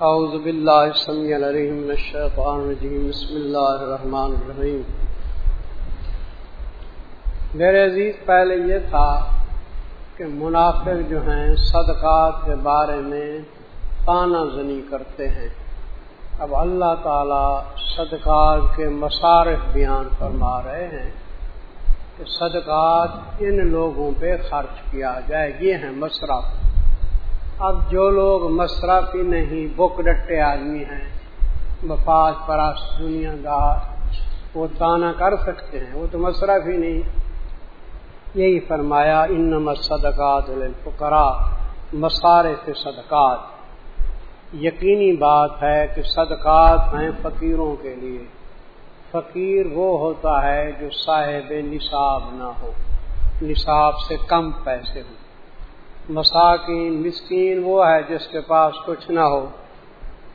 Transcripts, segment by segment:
اعوذ باللہ السمیع العلیم من الشیطان الرجیم بسم اللہ الرحمن الرحیم میرے عزیز، پہلے یہ تھا کہ منافق جو ہیں، صدقات کے بارے میں تانا زنی کرتے ہیں۔ اب اللہ تعالی صدقات کے مصارف بیان فرما رہے ہیں کہ صدقات ان لوگوں پہ خرچ کیا جائے۔ یہ ہیں مصرف۔ اب جو لوگ مصرف ہی نہیں، بک ڈٹے آدمی ہیں، مفاد پراس دنیا دار وہ تانا کر سکتے ہیں، وہ تو مصرف ہی نہیں۔ یہی فرمایا ان صدقات الفقرا مسارے سے صدقات۔ یقینی بات ہے کہ صدقات ہیں فقیروں کے لیے۔ فقیر وہ ہوتا ہے جو صاحب نصاب نہ ہو، نصاب سے کم پیسے ہوں۔ مساکین، مسکین وہ ہے جس کے پاس کچھ نہ ہو۔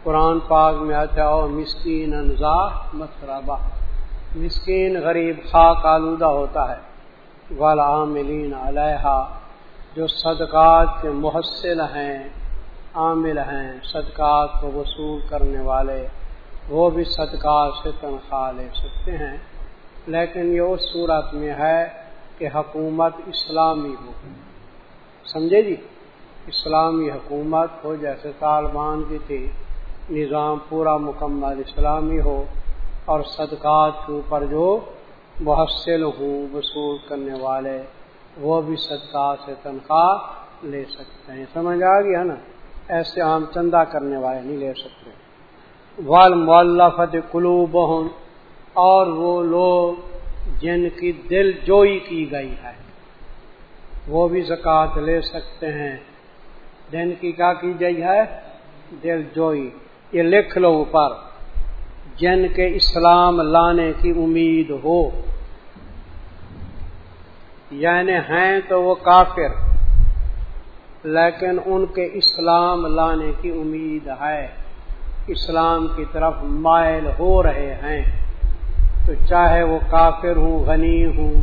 قرآن پاک میں آتا ہو مسکین انزا مسربہ مسکین غریب، خاک آلودہ ہوتا ہے۔ والعاملین علیہ جو صدقات کے محسل ہیں، عامل ہیں، صدقات کو وصول کرنے والے، وہ بھی صدقات سے تنخواہ لے سکتے ہیں۔ لیکن یہ اس صورت میں ہے کہ حکومت اسلامی ہو۔ سمجھے جی؟ اسلامی حکومت ہو، جیسے طالبان کی تھی، نظام پورا مکمل اسلامی ہو، اور صدقات کے اوپر جو محسل ہوں وصول کرنے والے، وہ بھی صدقات سے تنخواہ لے سکتے ہیں۔ سمجھ آ گیا نا؟ ایسے عام چندہ کرنے والے نہیں لے سکتے۔ والمولفت قلوب اور وہ لوگ جن کی دل جوئی کی گئی ہے۔ وہ بھی زکوٰۃ لے سکتے ہیں۔ دن کی کیا کی گئی ہے؟ دل جوئی۔ یہ لکھ لو اوپر۔ جن کے اسلام لانے کی امید ہو۔ یعنی ہیں تو وہ کافر، لیکن ان کے اسلام لانے کی امید ہے۔ اسلام کی طرف مائل ہو رہے ہیں۔ تو چاہے وہ کافر ہوں، غنی ہوں،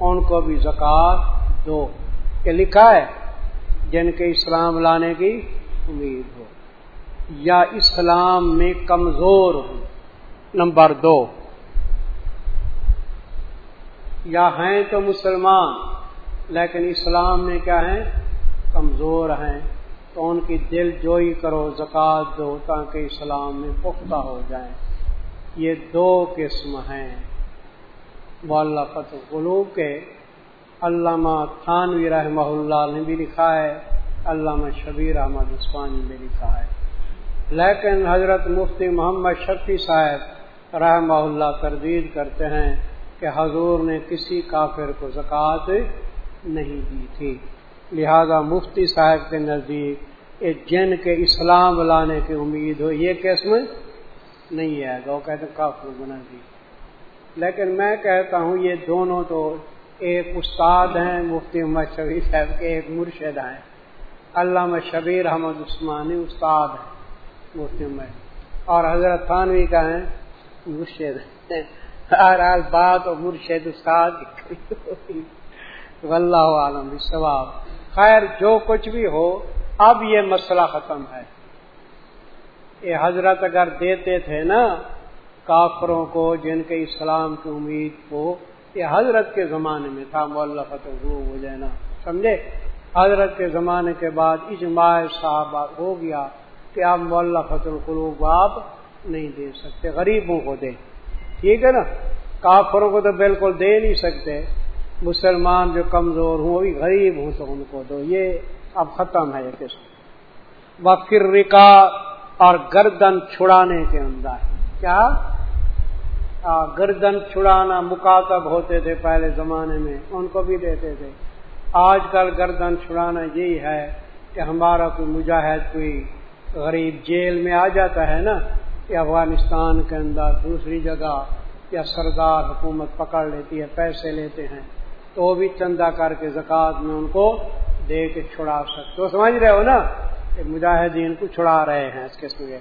ان کو بھی زکوٰۃ دو۔ کہ لکھا ہے، جن کے اسلام لانے کی امید ہو۔ یا اسلام میں کمزور ہو نمبر دو۔ یا ہیں تو مسلمان، لیکن اسلام میں کیا ہیں؟ کمزور ہیں۔ تو ان کی دل جوئی کرو، زکوٰۃ دو، تاکہ اسلام میں پختہ ہو جائیں۔ یہ دو قسم ہیں۔ واللہ فتح قلوب کے علامہ تھانوی رحمہ اللہ نے بھی لکھا ہے، علامہ شبیر احمد عثمانی نے لکھا ہے۔ لیکن حضرت مفتی محمد شفیع صاحب رحمہ اللہ تردید کرتے ہیں کہ حضور نے کسی کافر کو زکوٰۃ نہیں دی تھی۔ لہذا مفتی صاحب کے نزدیک جن کے اسلام لانے کی امید ہو، یہ قسم نہیں ہے وہ کہتے کافر بنا دی۔ لیکن میں کہتا ہوں، یہ دونوں تو ایک استاد ہیں، مفتی محمد شبیر صاحب کے ایک مرشد ہیں۔ علامہ شبیر احمد عثمانی استاد ہیں، مفتی محمد۔ اور حضرت خانوی کا ہیں، مرشد ہر حال بات اور مرشد استاد اللہ عالم ثواب خیر، جو کچھ بھی ہو، اب یہ مسئلہ ختم ہے۔ یہ حضرت اگر دیتے تھے نا کافروں کو، جن کے اسلام کی امید کو یہ حضرت کے زمانے میں تھا مولفت ہو جانا سمجھے؟ حضرت کے زمانے کے بعد اجماع صاحب ہو گیا کہ آپ مولفت القلوب آپ نہیں دے سکتے، غریبوں کو دے ٹھیک ہے نا؟ کافروں کو تو بالکل دے نہیں سکتے۔ مسلمان جو کمزور ہوں، وہ بھی غریب ہوں تو ان کو دو۔ یہ اب ختم ہے یہ قسم۔ وکر رکا اور گردن چھڑانے کے اندر۔ کیا؟ گردن چھڑانا مکاتب ہوتے تھے پہلے زمانے میں، ان کو بھی دیتے تھے۔ آج کل گردن چھڑانا یہی ہے کہ ہمارا کوئی مجاہد، کوئی غریب جیل میں آ جاتا ہے نا، کہ افغانستان کے اندر دوسری جگہ یا سردار حکومت پکڑ لیتی ہے، پیسے لیتے ہیں، تو وہ بھی چندہ کر کے زکوٰۃ میں ان کو دے کے چھڑا سکتے۔ تو سمجھ رہے ہو نا کہ مجاہدین کو چھڑا رہے ہیں اس قسم کے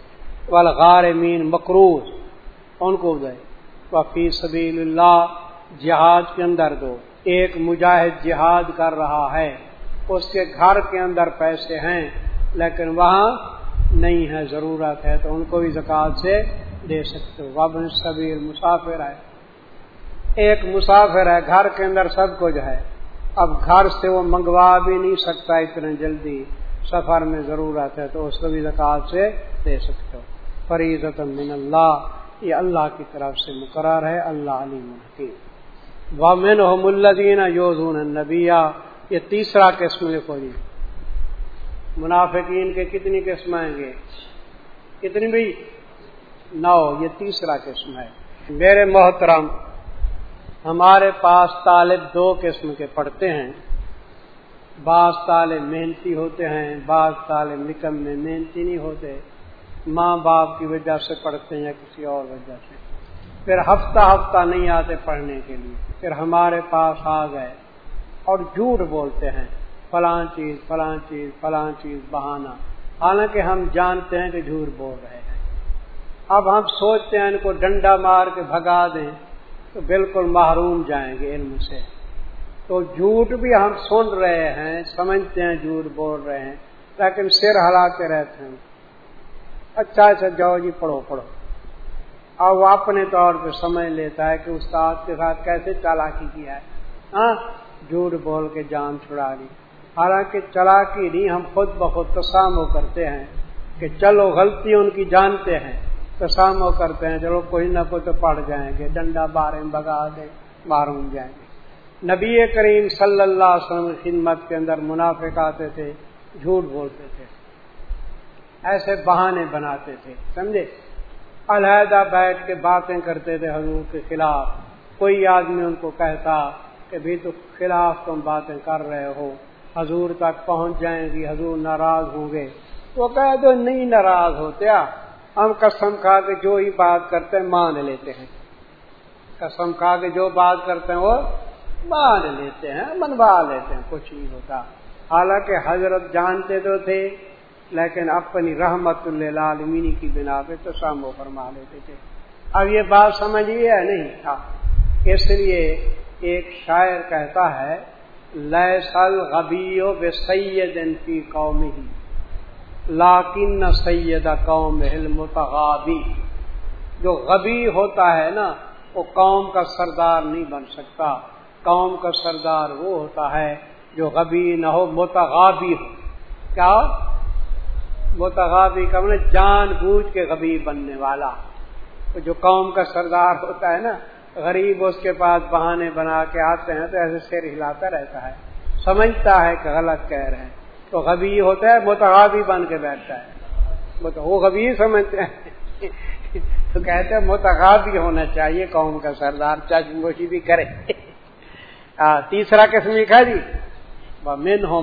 والغار مین مکروز ان کو دے وفی سبیل اللہ جہاد کے اندر دو۔ ایک مجاہد جہاد کر رہا ہے، اس کے گھر کے اندر پیسے ہیں، لیکن وہاں نہیں ہے ضرورت ہے، تو ان کو بھی زکوٰۃ سے دے سکتے ہو۔ وابن صبیر مسافر ہے۔ ایک مسافر ہے، گھر کے اندر سب کچھ ہے۔ اب گھر سے وہ منگوا بھی نہیں سکتا اتنے جلدی۔ سفر میں ضرورت ہے، تو اس کو بھی زکوٰۃ سے دے سکتے ہو۔ فریضت من اللہ۔ یہ اللہ کی طرف سے مقرر ہے، اللہ علی محکیم وامن ملدین یوزون نبیا یہ تیسرا قسم لکھو جی۔ منافقین کے کتنی قسم آئیں گے؟ کتنی بھی؟ نو، یہ تیسرا قسم ہے۔ میرے محترم، ہمارے پاس طالب دو قسم کے پڑھتے ہیں۔ بعض طالب محنتی ہوتے ہیں، بعض طالب نکم میں محنتی نہیں ہوتے۔ ماں باپ کی وجہ سے پڑھتے ہیں یا کسی اور وجہ سے۔ پھر ہفتہ ہفتہ نہیں آتے پڑھنے کے لیے۔ پھر ہمارے پاس آ گئے اور جھوٹ بولتے ہیں۔ فلاں چیز فلاں چیز فلاں چیز بہانا حالانکہ ہم جانتے ہیں کہ جھوٹ بول رہے ہیں۔ اب ہم سوچتے ہیں ان کو ڈنڈا مار کے بھگا دیں تو بالکل محروم جائیں گے علم سے۔ تو جھوٹ بھی ہم سن رہے ہیں، سمجھتے ہیں جھوٹ بول رہے ہیں، لیکن سر ہلاتے رہتے ہیں۔ اچھا اچھا جاؤ جی پڑھو پڑھو۔ اب وہ اپنے طور پہ سمجھ لیتا ہے کہ استاد کے ساتھ کیسے چالاکی کیا ہے۔ ہاں جھوٹ بول کے جان چھڑا لی حالانکہ چلاکی نہیں، ہم خود بخود تسامو کرتے ہیں کہ چلو، غلطی ان کی جانتے ہیں۔ تسامو کرتے ہیں، چلو، کوئی نہ کوئی تو پڑ جائیں گے، ڈنڈا بارے بگا دیں معروم جائیں گے۔ نبی کریم صلی اللہ علیہ وسلم خدمت کے اندر منافق آتے تھے، جھوٹ بولتے تھے۔ ایسے بہانے بناتے تھے، سمجھے؟ علیحدہ بیٹھ کے باتیں کرتے تھے حضور کے خلاف۔ کوئی آدمی ان کو کہتا کہ بھی تو خلاف تم باتیں کر رہے ہو، حضور تک پہنچ جائیں گی، حضور ناراض ہوں گے۔ وہ کہہ دو، نہیں ناراض ہوتے ہم قسم کھا کے جو ہی بات کرتے ہیں، مان لیتے ہیں۔ قسم کھا کے جو بات کرتے ہیں، وہ مان لیتے ہیں، منوا لیتے ہیں، کچھ نہیں ہوتا۔ حالانکہ حضرت جانتے تو تھے لیکن اپنی رحمت اللہ عالمینی کی بنا پہ تو سامو فرما لیتے تھے۔ اب یہ بات سمجھیے نہیں تھا۔ اس لیے ایک شاعر کہتا ہے لسل غبی و بے سید فی قوم ہی لاکن نہ سید قوم متغابی جو غبی ہوتا ہے نا، وہ قوم کا سردار نہیں بن سکتا۔ قوم کا سردار وہ ہوتا ہے جو غبی نہ ہو، متغابی ہو۔ کیا؟ متغابی کا مطلب جان بوجھ کے غبی بننے والا۔ جو قوم کا سردار ہوتا ہے نا، غریب اس کے پاس بہانے بنا کے آتے ہیں تو ایسے سیر ہلاتا رہتا ہے۔ سمجھتا ہے کہ غلط کہہ رہے ہیں۔ تو غبی ہوتا ہے، متغابی بن کے بیٹھتا ہے۔ وہ غبی سمجھتے ہیں۔ تو کہتے ہیں متغابی ہونا چاہیے، قوم کا سردار چاچ گوشی بھی کرے۔ تیسرا قسم لکھا جی۔ من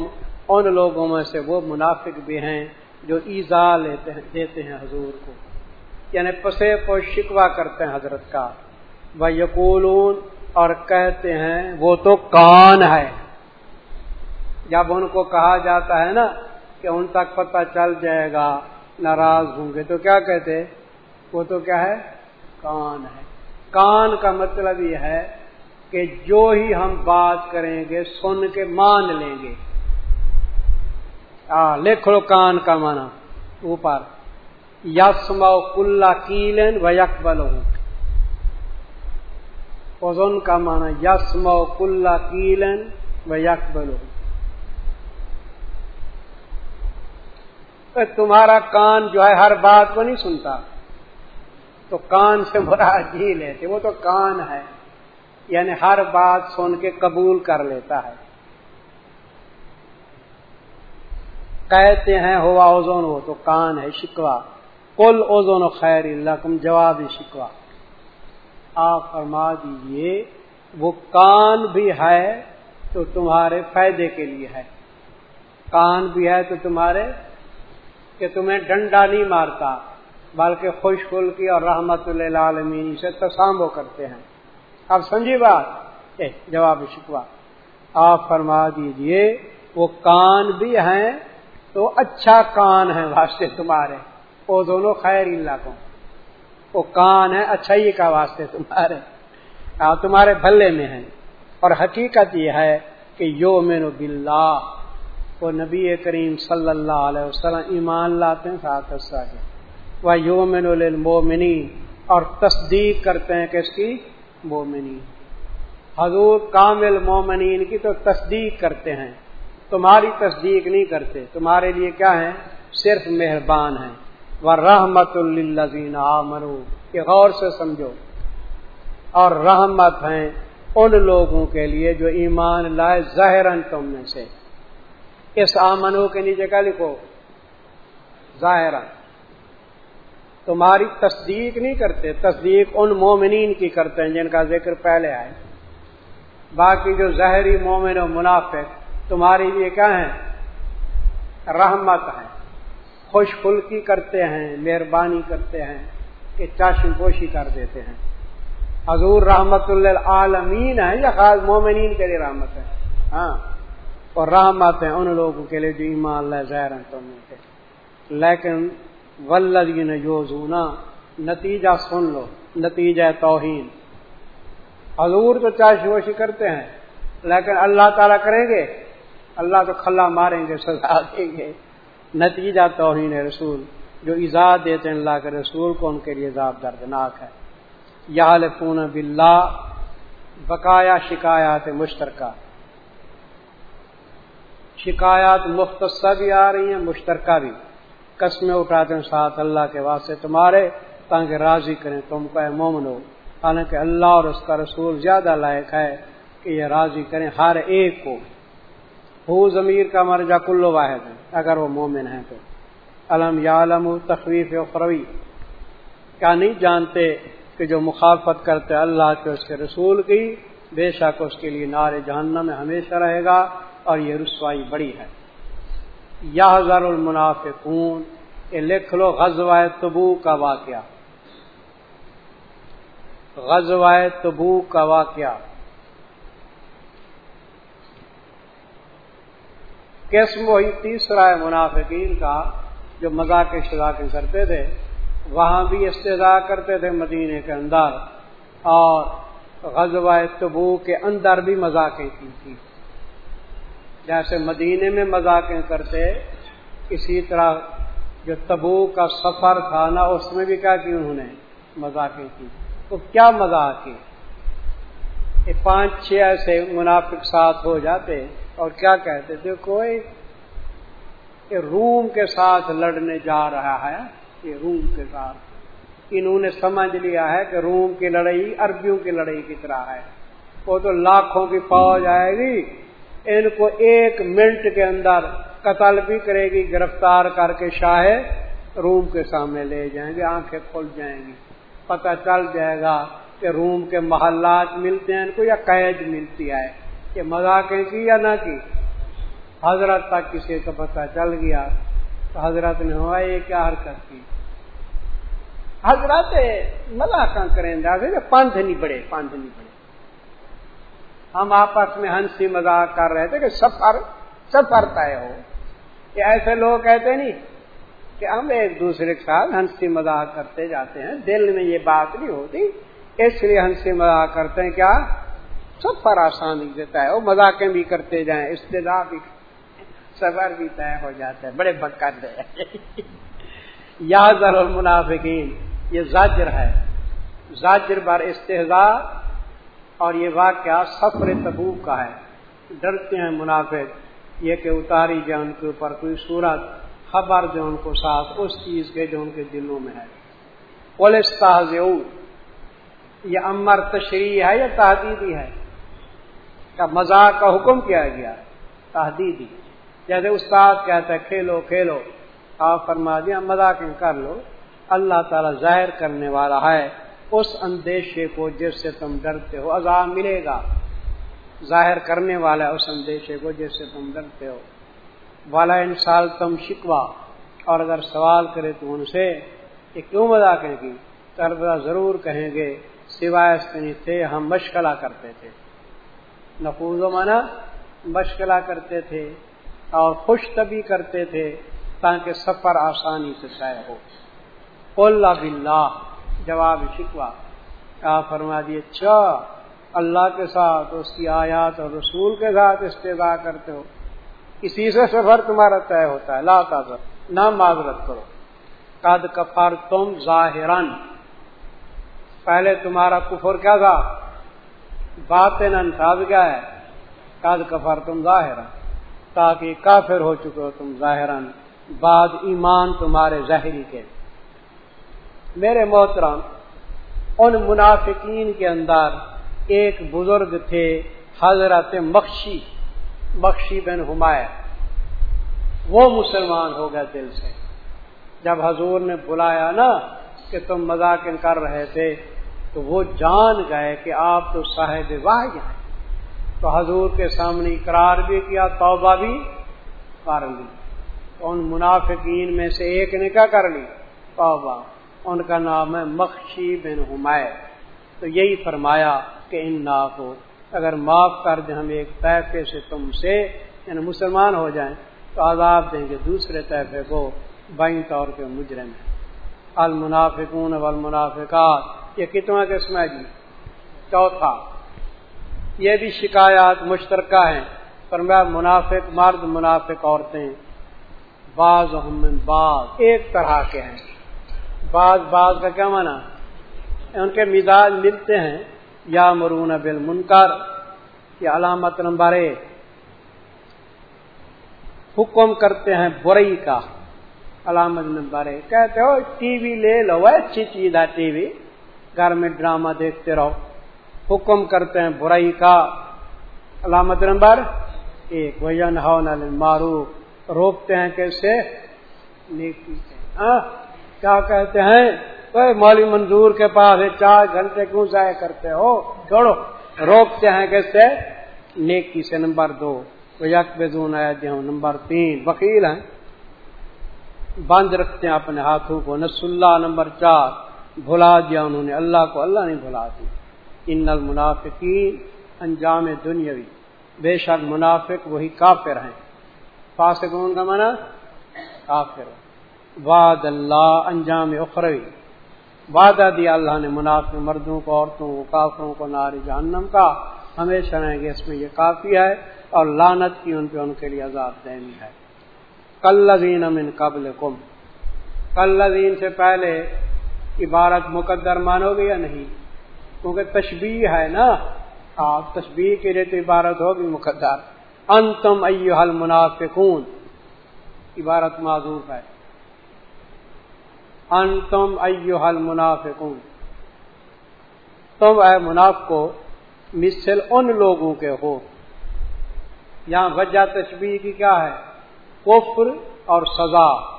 ان لوگوں میں سے وہ منافق بھی ہیں۔ جو ایزا لیتے ہیں، دیتے ہیں حضور کو۔ یعنی پسے کو شکوا کرتے ہیں حضرت کا۔ وہ یقولون اور کہتے ہیں، وہ تو کان ہے۔ جب ان کو کہا جاتا ہے نا کہ ان تک پتہ چل جائے گا، ناراض ہوں گے، تو کیا کہتے؟ وہ تو کیا ہے؟ کان ہے۔ کان کا مطلب یہ ہے کہ جو ہی ہم بات کریں گے، سن کے مان لیں گے۔ لکھ لو کان کا مانا اوپر۔ یسما کلا کیلن و یکبل اوزن کا مانا یسما کلا کیلن و یکبل تمہارا کان جو ہے، ہر بات کو نہیں سنتا۔ تو کان سے مراد جی لیتے، وہ تو کان ہے۔ یعنی ہر بات سن کے قبول کر لیتا ہے۔ کہتے ہیں، ہوا اوزون ہو تو کان ہے شکوا کل اوزون خیر القم جواب شکوا آپ فرما دیجیے، وہ کان بھی ہے تو تمہارے فائدے کے لیے ہے۔ کان بھی ہے تو تمہارے کہ تمہیں ڈنڈا نہیں مارتا، بلکہ خوش خل کی اور رحمت اللہ عالمین سے تسامو کرتے ہیں۔ اب سمجھی بات؟ جواب شکوا آپ فرما دیجیے، وہ کان بھی ہیں تو اچھا کان ہے واسطے تمہارے۔ وہ دونوں خیر علاقوں وہ کان ہے اچھائی کا واسطے تمہارے۔ تمہارے بھلے میں ہیں۔ اور حقیقت یہ ہے کہ یو مین وہ نبی کریم صلی اللہ علیہ وسلم ایمان لاتے ہیں ساتھ وہ یومن المومنی اور تصدیق کرتے ہیں کس کی؟ مومنی حضور کامل مومنین کی تو تصدیق کرتے ہیں۔ تمہاری تصدیق نہیں کرتے۔ تمہارے لیے کیا ہے؟ صرف مہربان ہیں۔ وہ رحمت الزین آمرو یہ غور سے سمجھو۔ اور رحمت ہیں ان لوگوں کے لیے جو ایمان لائے ظاہر تم میں سے۔ اس آمنو کے نیچے کا لکھو؟ ظاہر تمہاری تصدیق نہیں کرتے۔ تصدیق ان مومنین کی کرتے ہیں جن کا ذکر پہلے آئے۔ باقی جو ظاہری مومن و منافق تمہاری لیے کیا ہے رحمت ہے خوش خلکی کرتے ہیں، مہربانی کرتے ہیں کہ چاشن پوشی کر دیتے ہیں۔ حضور رحمت اللہ عالمین ہے یا خاص مومنین کے لیے رحمت ہے۔ ہاں اور رحمت ہیں ان لوگوں کے لیے جو ایمان اللہ ظاہر تم کے لیکن ولدین یوزونا نتیجہ سن لو، نتیجہ توہین۔ حضور تو چاشی ووشی کرتے ہیں، لیکن اللہ تعالیٰ کریں گے؟ اللہ تو کھلا ماریں گے، سزا دیں گے۔ نتیجہ توہین رسول۔ جو ایجاد دیتے ہیں اللہ کے رسول کو ان کے لیے عذاب دردناک ہے۔ یا لفون بلّہ بقایا شکایات مشترکہ۔ شکایات مختصہ بھی آ رہی ہیں، مشترکہ بھی۔ قسمیں اٹھاتے ہیں ساتھ اللہ کے واسطے تمہارے، تاکہ راضی کریں۔ تم کو مومن ہو، حالانکہ اللہ اور اس کا رسول زیادہ لائق ہے کہ یہ راضی کریں ہر ایک کو۔ ہو ضمیر کا مرجا کلو واحد ہے اگر وہ مومن ہیں تو۔ علم یا علم تخویف اخروی۔ کیا نہیں جانتے کہ جو مخالفت کرتے اللہ کے اس کے رسول کی، بے شک اس کے لیے نار جہنم میں ہمیشہ رہے گا اور یہ رسوائی بڑی ہے۔ یا ہزار المنافقون۔ یہ لکھ لو غزوہ تبو کا واقعہ۔ غزوہ تبو کا واقعہ۔ قسم وہی تیسرا ہے منافقین کا جو مذاق اشتراک کرتے تھے، وہاں بھی استضاء کرتے تھے مدینے کے اندر اور غزوہ تبو کے اندر بھی مذاقیں کی تھی جیسے مدینے میں مذاقیں کرتے، اسی طرح جو تبو کا سفر تھا نا، اس میں بھی کیا کی انہوں نے مذاقیں کی۔ تو کیا مذاق کی پانچ چھ ایسے منافق ساتھ ہو جاتے اور کیا کہتے تھے؟ کوئی کہ روم کے ساتھ لڑنے جا رہا ہے، یہ روم کے ساتھ۔ انہوں نے سمجھ لیا ہے کہ روم کی لڑائی عربیوں کی لڑائی کی طرح ہے۔ وہ تو لاکھوں کی فوج آئے گی، ان کو ایک منٹ کے اندر قتل بھی کرے گی، گرفتار کر کے شاہ روم کے سامنے لے جائیں گے، آنکھیں کھل جائیں گی۔ پتہ چل جائے گا کہ روم کے محلات ملتے ہیں، ان کو یا قید ملتی ہے۔ کہ مذاقیں کی جی یا نہ کی حضرت تک کسی کو پتہ چل گیا تو حضرت نے ہوا یہ کیا حرکت کی؟ حضرت مذاق کریں گے نہیں بڑے پانچ نہیں بڑے ہم آپس میں ہنسی مذاق کر رہے تھے کہ سفر سفر طے ہو۔ کہ ایسے لوگ کہتے نہیں کہ ہم ایک دوسرے کے ساتھ ہنسی مذاق کرتے جاتے ہیں۔ دل میں یہ بات نہیں ہوتی، اس لیے ہنسی مذاق کرتے ہیں۔ کیا؟ سفر آسانی دیتا ہے وہ مذاقیں بھی کرتے جائیں استدا بھی سفر بھی طے ہو جاتا ہے، بڑے بکر یا ضرور منافقین یہ زاجر ہے۔ زاجر بار استحضا اور یہ واقعہ سفر تبوک کا ہے۔ ڈرتے ہیں منافق، یہ کہ اتاری جائے ان کے اوپر کوئی صورت، خبر دے ان کو ساتھ، اس چیز کے جو ان کے دلوں میں ہے۔ پولیس تاز یہ امر تشریح ہے یا تحدیدی ہے؟ کا مزاق کا حکم کیا گیا تحدیدی جیسے استاد کہتا ہے، کھیلو کھیلو۔ آپ فرما دیا، مذاق کر لو۔ اللہ تعالی ظاہر کرنے والا ہے۔ اس اندیشے کو جس سے تم ڈرتے ہو، عذاب ملے گا۔ ظاہر کرنے والا اس اندیشے کو جس سے تم ڈرتے ہو۔ والا انسال تم شکوا اور اگر سوال کرے تو ان سے، کہ کیوں مذاقیں کی تربا ضرور کہیں گے، سوائے تھے، ہم مشغلہ کرتے تھے۔ نقوز و مانا مشغلہ کرتے تھے اور خوش طبی کرتے تھے تاکہ سفر آسانی سے طے ہو۔ اللہ بلّہ جواب شکوا کہا فرما دیے اچھا اللہ کے ساتھ، اس کی آیات اور رسول کے ساتھ استدا کرتے ہو۔ اسی سے سفر تمہارا طے ہوتا ہے۔ لا تعذر نہ معذرت کرو۔ قد کفر تم ظاہرن پہلے تمہارا کفر کیا تھا؟ بات کیا ہے۔ قد کفر تم ظاہر تاکہ کافر ہو چکے ہو تم ظاہرن بعد ایمان تمہارے ظاہری کے۔ میرے محترم، ان منافقین کے اندر ایک بزرگ تھے حضرت مخشی مخشی بن ہمایہ۔ وہ مسلمان ہو گیا دل سے۔ جب حضور نے بلایا نا کہ تم مذاق کر رہے تھے تو وہ جان گئے کہ آپ تو صاحب واحد ہیں۔ تو حضور کے سامنے اقرار بھی کیا، توبہ بھی کر لی۔ ان منافقین میں سے ایک نے کیا کر لی؟ توبہ۔ ان کا نام ہے مخشی بن حمایہ تو یہی فرمایا کہ ان نا کو، اگر معاف کر دیں ہم ایک طیفے سے تم سے یعنی مسلمان ہو جائیں، تو عذاب دیں گے دوسرے طیفے کو بائیں طور پہ مجرم ہے المنافقون والمنافقات۔ یہ کتنا قسم ہے جی؟ چوتھا۔ یہ بھی شکایات مشترکہ ہیں۔ پر میں منافق مرد منافق عورتیں بعض بعض ایک طرح کے ہیں۔ بعض بعض کا کیا مانا ان کے مزاج ملتے ہیں۔ یا مرون بل منکر کی علامت نمبر ایک۔ حکم کرتے ہیں برئی کا۔ علامت نمبر ایک۔ کہتے ہو، ٹی وی لے لو، اچھی چیز ہے ٹی وی۔ گھر میں ڈرامہ دیکھتے رہو۔ حکم کرتے ہیں برائی کا۔ علامت نمبر ایک۔ وجن مارو روکتے ہیں کیسے؟ نیکی ہاں؟ کیا کہتے ہیں؟ مولی منظور کے پاس چار گھنٹے کیوں ضائع کرتے ہو؟ چھوڑو روکتے ہیں کیسے؟ نیکی سے۔ نمبر دو۔ یک بدون نمبر تین۔ وکیل ہیں۔ بند رکھتے ہیں اپنے ہاتھوں کو۔ نس اللہ نمبر چار۔ بھلا دیا انہوں نے، اللہ کو اللہ نہیں بھلا دی۔ ان المنافقین انجام دنیاوی۔ بے شک منافق وہی کافر ہیں۔ فاسقون کا منع کافر۔ وعد اللہ انجام اخروی۔ وعدہ دیا اللہ نے منافع مردوں کو، عورتوں کو، کافروں کو ناری جہنم کا۔ ہمیشہ رہیں گے، اس میں یہ کافی ہے۔ اور لانت کی ان پہ ان کے لیے عذاب دینی ہے۔ کلین امن قبل کم کلین سے پہلے عبارت مقدر مانو گے یا نہیں؟ کیونکہ تشبیح ہے نا۔ آپ تشبیح کے لیے تو عبارت ہوگی مقدر۔ انتم ایو منافقون عبارت معذوف ہے۔ انتم ایو منافقون تم اے منافقو، مثل ان لوگوں کے ہو۔ یہاں وجہ تشبیح کی کیا ہے؟ کفر اور سزا۔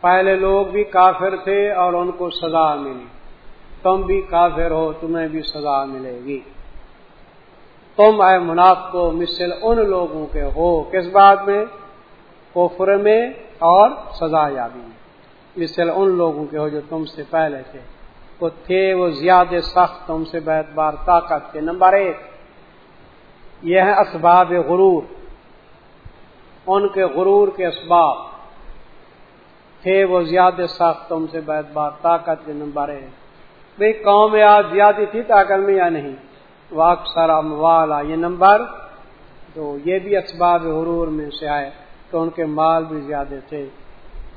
پہلے لوگ بھی کافر تھے اور ان کو سزا ملی۔ تم بھی کافر ہو، تمہیں بھی سزا ملے گی۔ تم اے مناف کو مثل ان لوگوں کے ہو۔ کس بات میں؟ کفر میں اور سزا یابی میں۔ مثل ان لوگوں کے ہو جو تم سے پہلے تھے۔ وہ تھے، وہ زیادہ سخت، تم سے بیت بار طاقت کے نمبر ایک، یہ ہے اسباب غرور۔ ان کے غرور کے اسباب۔ تھے، وہ زیادہ سخت تم سے بیت بار طاقت کے نمبر ایک بھائی قوم آج زیادہ تھی طاقت میں یا نہیں؟ وہ اکثر اموالا یہ نمبر دو۔ یہ بھی اسباب غرور میں سے آئے تو ان کے مال بھی زیادہ تھے۔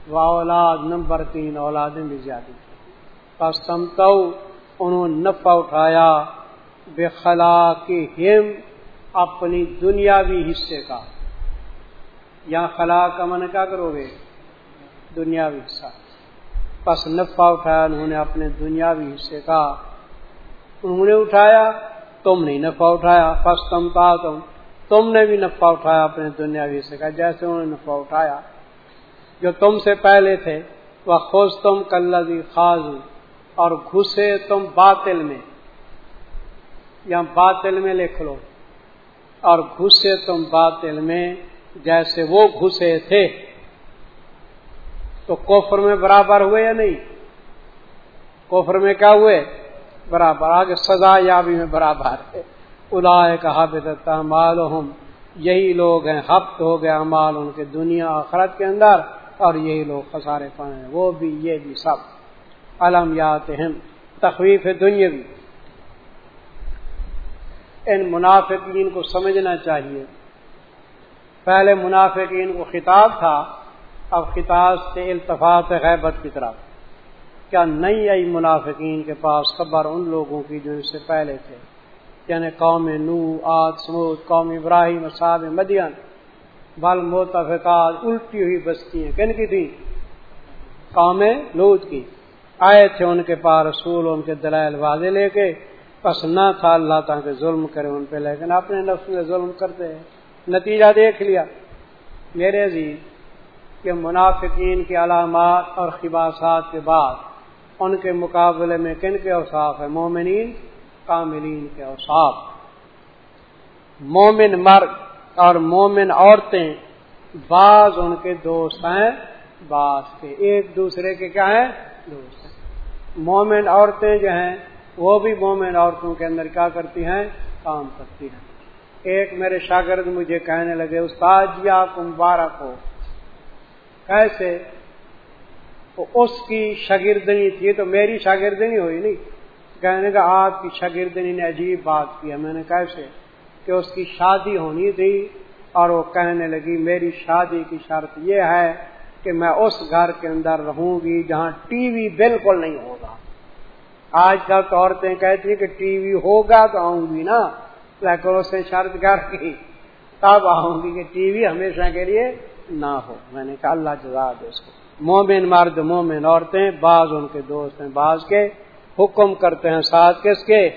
وہ اولاد نمبر تین، اولادیں بھی زیادہ تھی بس سمتو انہوں نے نفع اٹھایا بے خلا کی ہم اپنی دنیاوی حصے کا۔ یا خلا کا من کیا کرو گے؟ دنیاوی حصہ۔ پس نفع اٹھایا انہوں نے اپنے دنیاوی حصے کا۔ انہوں نے اٹھایا، تم نے نفع اٹھایا۔ پس تم کا تم تم نے بھی نفع اٹھایا اپنے دنیاوی حصے کا۔ جیسے انہوں نے نفع اٹھایا، جو تم سے پہلے تھے۔ وہ خوش تم کلزی خاص اور گھسے تم باطل میں۔ یا باطل میں لکھ لو۔ اور گھسے تم باطل میں جیسے وہ گھسے تھے۔ تو کوفر میں برابر ہوئے یا نہیں؟ کوفر میں کیا ہوئے؟ برابر، آگے سزا یابی میں برابر ہے۔ ادا کہا بتا مال یہی لوگ ہیں ہفت ہو گیا مال ان کے دنیا آخرت کے اندر، اور یہی لوگ خسارے پائے وہ بھی، یہ بھی سب۔ علم یات تخویف دنیا بھی ان منافقین کو سمجھنا چاہیے۔ پہلے منافقین کو خطاب تھا اب خطاب سے التفاط غیبت کی طرف۔ کیا نہیں آئی منافقین کے پاس خبر ان لوگوں کی جو ان سے پہلے تھے؟ یعنی قوم نو آد سمود قوم ابراہیم صاحب مدین۔ بل متفقات الٹی ہوئی بستی ہیں کن کی تھی قوم لوت کی۔ آئے تھے ان کے پاس رسول، ان کے دلائل واضح لے کے۔ پس نہ تھا اللہ تعالیٰ کے ظلم کرے ان پہ، لیکن اپنے نفس میں ظلم کرتے ہیں۔ نتیجہ دیکھ لیا۔ میرے عزیز کہ منافقین کی علامات اور خباسات کے بعد ان کے مقابلے میں کن کے اوصاف ہے مومنین، کاملین کے اوصاف۔ مومن مرد اور مومن عورتیں بعض ان کے دوست ہیں، بعض کے ایک دوسرے کے کیا ہیں؟ دوست ہیں۔ مومن عورتیں جو ہیں، وہ بھی مومن عورتوں کے اندر کیا کرتی ہیں؟ کام کرتی ہیں۔ ایک میرے شاگرد مجھے کہنے لگے، استاد جی آپ مبارک ہو۔ کیسے؟ اس کی شاگردنی تھی، تو میری شاگردنی ہوئی نہیں۔ کہنے کا آپ کی شاگردنی نے عجیب بات کیا میں نے کیسے کہ اس کی شادی ہونی تھی۔ اور وہ کہنے لگی، میری شادی کی شرط یہ ہے کہ میں اس گھر کے اندر رہوں گی جہاں ٹی وی بالکل نہیں ہوگا۔ آج کل تو عورتیں کہتی ہیں کہ ٹی وی ہوگا تو آؤں گی نا، لیکن اس نے شرط کر کی تب آؤں گی کہ ٹی وی ہمیشہ کے لیے نہ ہو۔ میں نے کہا اللہ جزا دے اس کو۔ مومن مرد، مومن عورتیں، بعض ان کے دوست ہیں، بعض کے حکم کرتے ہیں ساتھ کس کے؟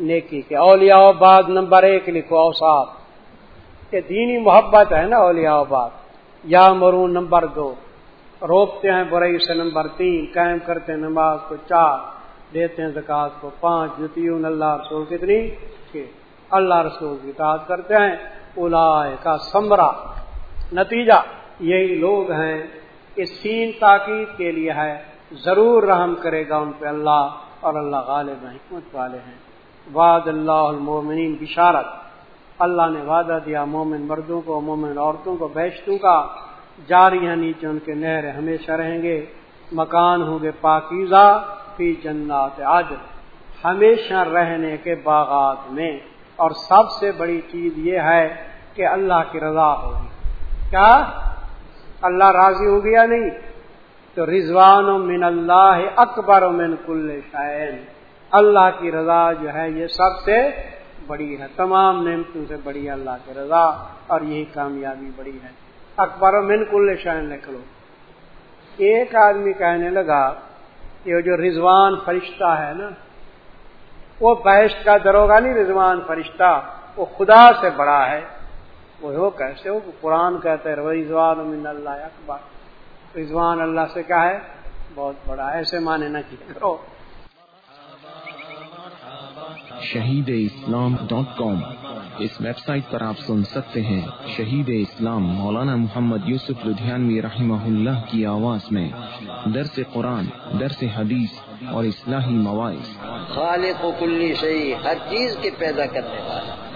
نیکی کے۔ اولیاء بعد نمبر ایک لکھو اوساف کہ دینی محبت ہے نا اولیاء بعد۔ یا مرون نمبر دو۔ روکتے ہیں برئی سے نمبر تین، قائم کرتے ہیں نماز کو چار، دیتے ہیں زکات کو پانچ جتیون اللہ رسول کتنی؟ اللہ رسول کی اطاعت کرتے ہیں۔ الا کا سمرا نتیجہ یہی لوگ ہیں کہ سین تاکید کے لیے ہے، ضرور رحم کرے گا ان پہ اللہ اور اللہ غالب حکمت والے ہیں۔ وعد اللہ المومنین بشارت۔ اللہ نے وعدہ دیا مومن مردوں کو، مومن عورتوں کو بیشتوں کا۔ جاری ہیں نیچے ان کے نہر ہمیشہ رہیں گے۔ مکان ہوں گے پاکیزہ، فی جنات عجل ہمیشہ رہنے کے باغات میں۔ اور سب سے بڑی چیز یہ ہے کہ اللہ کی رضا ہوگی۔ کیا؟ اللہ راضی ہو گیا نہیں؟ تو رضوان و من اللہ اکبر و من کل شائن اللہ کی رضا جو ہے یہ سب سے بڑی ہے۔ تمام نعمتوں سے بڑی اللہ کی رضا اور یہی کامیابی بڑی ہے۔ اکبر و من کل شائن لکھ لو۔ ایک آدمی کہنے لگا، یہ جو رضوان فرشتہ ہے نا، وہ بحث کا دروگا نہیں، رضوان فرشتہ، وہ خدا سے بڑا ہے۔ وہ کیسے ہو؟ قرآن کہتے ہیں رضوان من اللہ اکبر۔ رضوان اللہ سے کیا ہے؟ بہت بڑا ایسے معنی نہ کی کرو۔ شہید اسلام ڈاٹ کام اس ویب سائٹ پر آپ سن سکتے ہیں شہید اسلام مولانا محمد یوسف لدھیانوی رحمہ اللہ کی آواز میں۔ درس قرآن درس حدیث اور اصلاحی مواعث۔ خالق و کلی صحیح ہر چیز کے پیدا کرنے والا۔